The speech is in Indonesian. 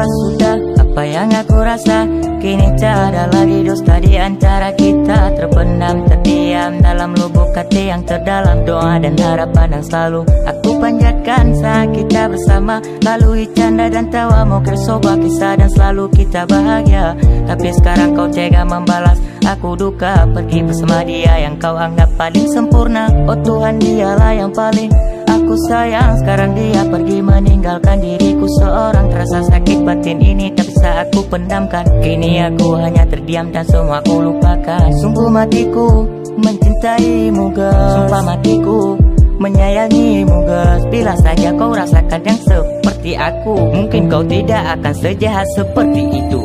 berubah sudah Apa yang aku rasa? Kini tak ada lagi dusta di antara kita. Terpendam, terdiam dalam lubuk hati yang terdalam Doa dan harapan yang selalu aku panjatkan. Saat kita bersama Lalui canda dan tawa mau kersoba kisah dan selalu kita bahagia. Tapi sekarang kau tega membalas Aku duka. Pergi bersama dia yang kau anggap paling sempurna. Oh Tuhan dialah yang paling aku sayang. Sekarang dia pergi meninggalkan diri Terasa sakit batin ini tak bisa aku pendamkan. Kini aku hanya terdiam dan semua aku lupakan. Sungguh matiku mencintaimu guys Sumpah matiku menyayangimu guys Bila saja kau rasakan yang seperti aku Mungkin kau tidak akan sejahat seperti itu